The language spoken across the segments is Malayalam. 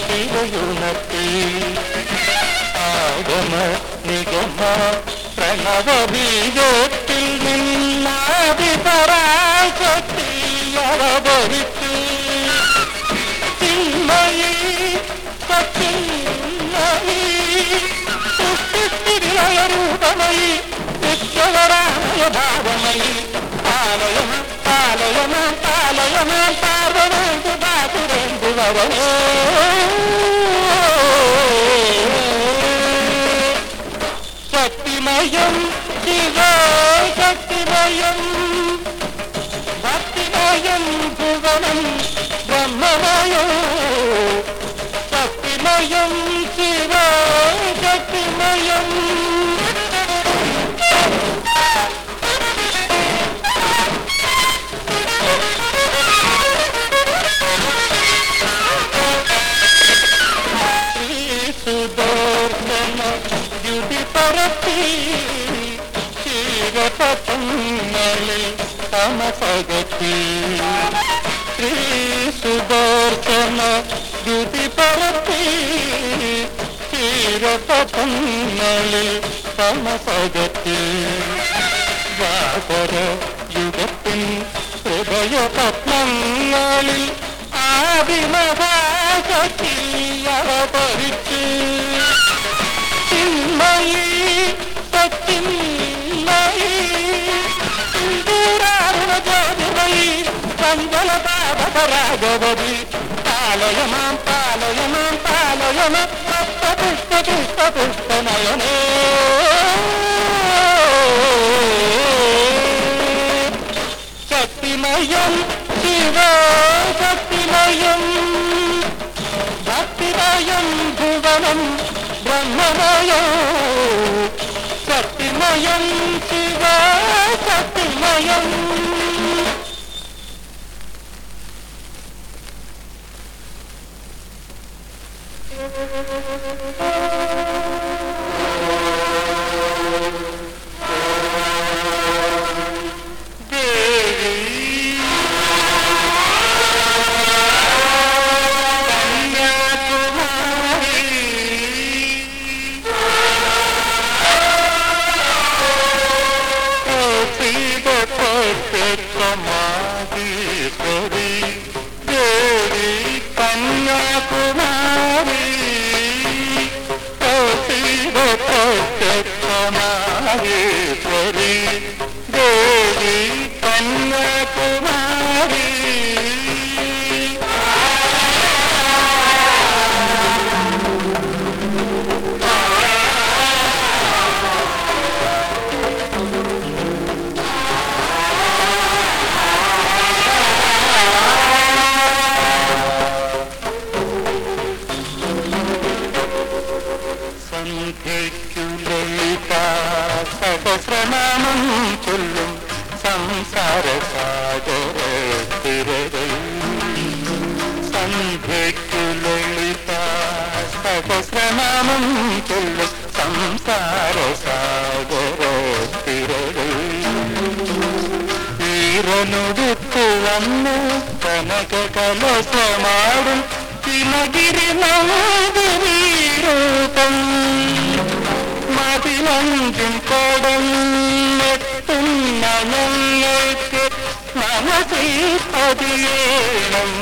തിരയുണർത്തി ആഗമ നിഗമ പ്രണവ ബീജത്തിൽ നിന്നാദി പരാശക്തി അവതരിച്ചു ചിന്മയി സച്ചിന്മയി സൃഷ്ടിസ്ഥിതിലയ രൂപമയി ഭാവമയി പാലയമ പാലയമ പാലയമ പാർവനേന്ദു ബാസുരേന്ദു വരണേ ശക്തിമയം ശിവ ശക്തിമയം ഭക്തിമയം ഭുവനം ബ്രഹ്മമയം ശക്തിമയം ദ്യുതി പരത്തി ക്ഷീരപഥങ്ങളിൽ തമസകത്തി ശ്രീസുദർശന ദ്യുതി പറത്തി ക്ഷീരപഥങ്ങളിൽ തമസകത്തി ദ്വാപര യുഗത്തിൻ ഹൃദയ പത്മങ്ങളിൽ ആദിമഹാശക്തി അവതരിച്ചു ചിന്മയി സച്ചിന്മയി സിന്ദൂരാരുണജ്യോതിമയി സഞ്ജലപാദപരാഗവതി പാലയമാം പാലയമാം പാലയമ പുഷ്പ പുഷ്പ പുഷ്പനയനേ ശക്തിമയം ശിവ ശക്തിമയം ഭക്തിമയം ഭുവനം ബ്രഹ്മമയം സന്ധ്യയ്ക്കുലളിത സഹസ്രനാമം ചൊല്ലും സംസാര സാഗര തിരകൾ ഈറനൊടുത്തു വന്ന് കനക കലസമാടും ഹിമഗിരി നമ്പൂതിരീരൂപം മതിലഞ്ചും കോടം എത്തുന്ന ഞങ്ങൾക്ക് മനസ്സിൽ പതിയേണം.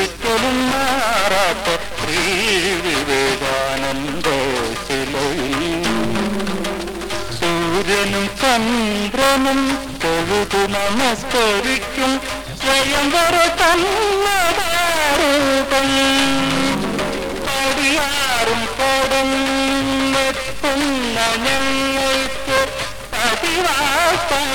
നിന്നൊരിക്കലും മാറാത്ത ശ്രീ വിവേകാനന്ദ ശിലയിൽ സൂര്യനും ചന്ദ്രനും തൊഴുതു നമസ്കരിക്കും. സ്വയംവര തന്നതാരൂപം. പടിയാറും കൊടുന്നെത്തുന്ന ഞങ്ങൾക്ക് പതിവാക്കണം